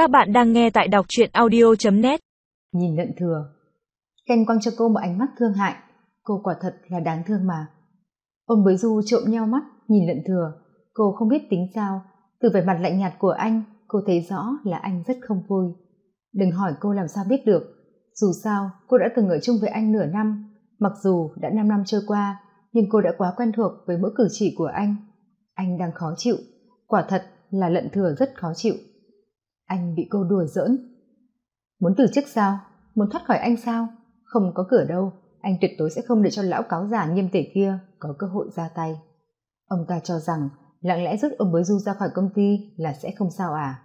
Các bạn đang nghe tại đọc truyện audio.net Nhìn lận thừa. Ken quăng cho cô một ánh mắt thương hại. Cô quả thật là đáng thương mà. Ông bới du trộm nhau mắt, Nhìn lận thừa. Cô không biết tính sao. Từ vẻ mặt lạnh nhạt của anh, Cô thấy rõ là anh rất không vui. Đừng hỏi cô làm sao biết được. Dù sao, cô đã từng ở chung với anh nửa năm. Mặc dù đã 5 năm trôi qua, Nhưng cô đã quá quen thuộc với mỗi cử chỉ của anh. Anh đang khó chịu. Quả thật là lận thừa rất khó chịu anh bị cô đùa giỡn. Muốn từ chức sao? Muốn thoát khỏi anh sao? Không có cửa đâu. Anh tuyệt đối sẽ không để cho lão cáo giả nghiêm tể kia có cơ hội ra tay. Ông ta cho rằng lặng lẽ rút ông bới du ra khỏi công ty là sẽ không sao à?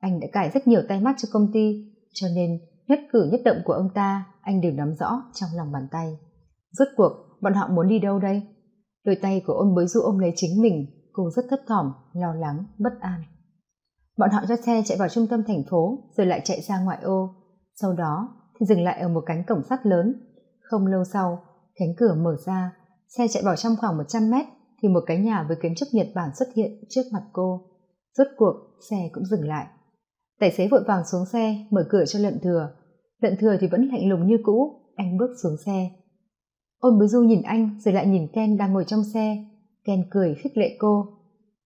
Anh đã cải rất nhiều tay mắt cho công ty, cho nên nhất cử nhất động của ông ta, anh đều nắm rõ trong lòng bàn tay. Rốt cuộc, bọn họ muốn đi đâu đây? Đôi tay của ông bới du ôm lấy chính mình, cô rất thấp thỏm, lo lắng, bất an bọn họ cho xe chạy vào trung tâm thành phố, rồi lại chạy ra ngoại ô. Sau đó, thì dừng lại ở một cánh cổng sắt lớn. Không lâu sau, cánh cửa mở ra. Xe chạy vào trong khoảng một trăm mét, thì một cái nhà với kiến trúc nhật bản xuất hiện trước mặt cô. Rốt cuộc, xe cũng dừng lại. Tài xế vội vàng xuống xe, mở cửa cho lận thừa. Lận thừa thì vẫn lạnh lùng như cũ, anh bước xuống xe. Ôn bối du nhìn anh, rồi lại nhìn ken đang ngồi trong xe. Ken cười khích lệ cô.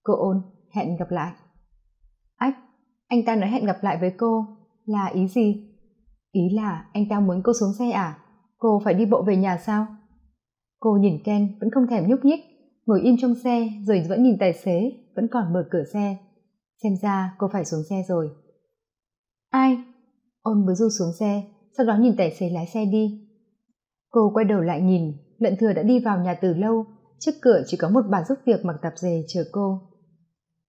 Cô ôn, hẹn gặp lại ách, anh ta nói hẹn gặp lại với cô là ý gì? Ý là anh ta muốn cô xuống xe à? Cô phải đi bộ về nhà sao? Cô nhìn ken vẫn không thèm nhúc nhích, ngồi im trong xe rồi vẫn nhìn tài xế, vẫn còn mở cửa xe. Xem ra cô phải xuống xe rồi. Ai? Ôn bứa du xuống xe, sau đó nhìn tài xế lái xe đi. Cô quay đầu lại nhìn lận thừa đã đi vào nhà từ lâu, trước cửa chỉ có một bà giúp việc mặc tạp dề chờ cô.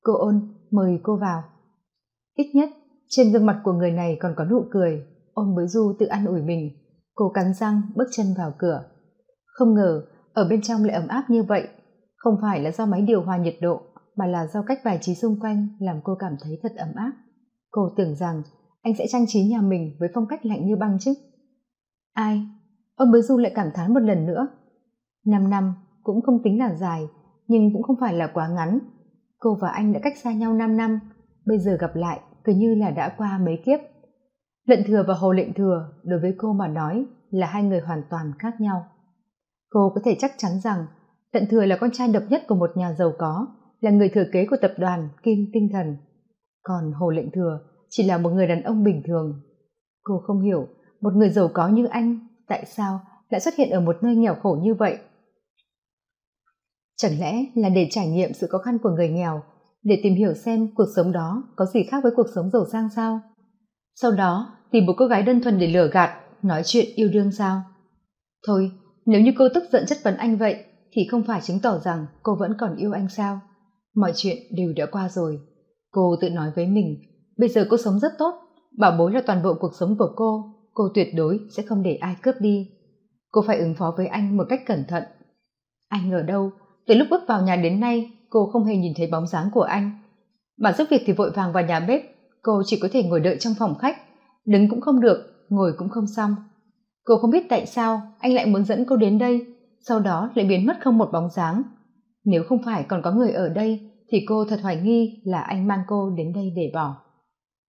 Cô ôn, mời cô vào ít nhất, trên gương mặt của người này còn có nụ cười. Ôn bới du tự an ủi mình. Cô cắn răng, bước chân vào cửa. Không ngờ, ở bên trong lại ấm áp như vậy. Không phải là do máy điều hòa nhiệt độ, mà là do cách bài trí xung quanh làm cô cảm thấy thật ấm áp. Cô tưởng rằng anh sẽ trang trí nhà mình với phong cách lạnh như băng chứ. Ai? Ôn bới du lại cảm thán một lần nữa. Năm năm, cũng không tính là dài, nhưng cũng không phải là quá ngắn. Cô và anh đã cách xa nhau năm năm, bây giờ gặp lại cứ như là đã qua mấy kiếp. Lận thừa và hồ lệnh thừa đối với cô mà nói là hai người hoàn toàn khác nhau. Cô có thể chắc chắn rằng lận thừa là con trai độc nhất của một nhà giàu có, là người thừa kế của tập đoàn kim tinh thần. Còn hồ lệnh thừa chỉ là một người đàn ông bình thường. Cô không hiểu một người giàu có như anh tại sao lại xuất hiện ở một nơi nghèo khổ như vậy. Chẳng lẽ là để trải nghiệm sự khó khăn của người nghèo để tìm hiểu xem cuộc sống đó có gì khác với cuộc sống giàu sang sao. Sau đó, tìm một cô gái đơn thuần để lừa gạt, nói chuyện yêu đương sao. Thôi, nếu như cô tức giận chất vấn anh vậy, thì không phải chứng tỏ rằng cô vẫn còn yêu anh sao. Mọi chuyện đều đã qua rồi. Cô tự nói với mình, bây giờ cô sống rất tốt, bảo bối là toàn bộ cuộc sống của cô cô tuyệt đối sẽ không để ai cướp đi. Cô phải ứng phó với anh một cách cẩn thận. Anh ở đâu? Từ lúc bước vào nhà đến nay cô không hề nhìn thấy bóng dáng của anh. Bà giúp việc thì vội vàng vào nhà bếp, cô chỉ có thể ngồi đợi trong phòng khách, đứng cũng không được, ngồi cũng không xong. Cô không biết tại sao anh lại muốn dẫn cô đến đây, sau đó lại biến mất không một bóng dáng. Nếu không phải còn có người ở đây, thì cô thật hoài nghi là anh mang cô đến đây để bỏ.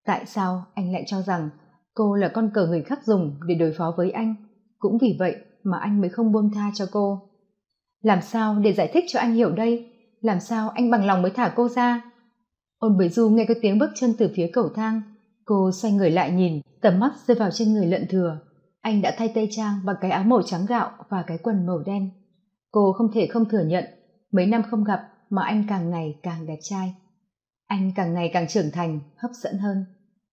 Tại sao anh lại cho rằng cô là con cờ người khác dùng để đối phó với anh? Cũng vì vậy mà anh mới không buông tha cho cô. Làm sao để giải thích cho anh hiểu đây? Làm sao anh bằng lòng mới thả cô ra? Ôn bới du nghe có tiếng bước chân từ phía cầu thang. Cô xoay người lại nhìn, tầm mắt rơi vào trên người lận thừa. Anh đã thay tây trang bằng cái áo màu trắng gạo và cái quần màu đen. Cô không thể không thừa nhận, mấy năm không gặp mà anh càng ngày càng đẹp trai. Anh càng ngày càng trưởng thành, hấp dẫn hơn.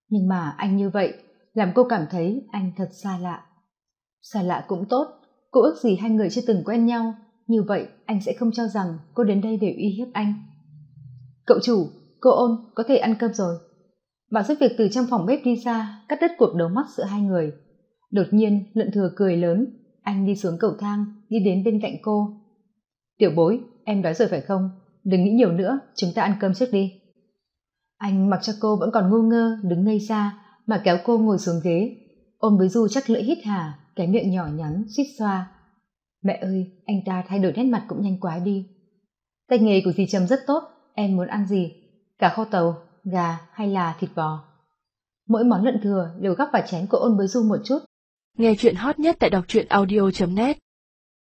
Nhưng mà anh như vậy, làm cô cảm thấy anh thật xa lạ. Xa lạ cũng tốt, cô ước gì hai người chưa từng quen nhau như vậy, anh sẽ không cho rằng cô đến đây để uy hiếp anh. Cậu chủ, cô ôn, có thể ăn cơm rồi. Bà giúp việc từ trong phòng bếp đi ra, cắt đứt cuộc đấu mắt giữa hai người. Đột nhiên lận thừa cười lớn. Anh đi xuống cầu thang, đi đến bên cạnh cô. Tiểu bối, em đói rồi phải không? Đừng nghĩ nhiều nữa, chúng ta ăn cơm trước đi. Anh mặc cho cô vẫn còn ngu ngơ, đứng ngây ra, mà kéo cô ngồi xuống ghế. Ôm với du chắc lưỡi hít hà, cái miệng nhỏ nhắn suýt xoa mẹ ơi, anh ta thay đổi nét mặt cũng nhanh quá đi. Tay nghề của dì trầm rất tốt, em muốn ăn gì? Cả kho tàu, gà hay là thịt bò? Mỗi món lợn thừa đều gắp vào chén của ôn bới du một chút. Nghe chuyện hot nhất tại đọc truyện audio net.